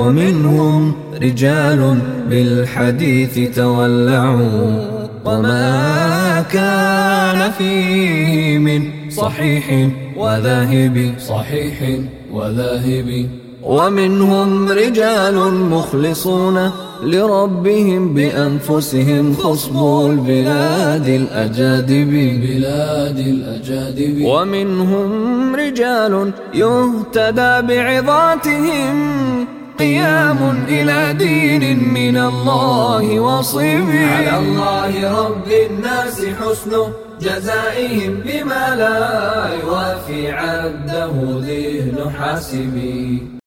ومنهم رجال بالحديث تولعوا وما كان فيه من صحيح وذاهب صحيح وذاهب. ومنهم رجال مخلصون لربهم بأنفسهم خصبوا البلاد الأجادب. بلاد الأجادب. ومنهم رجال يهتدى بعظاتهم قيام إلى دين من الله وصيب على الله رب الناس حسن جزائهم بما لا يوافي عده ذهن حاسبي.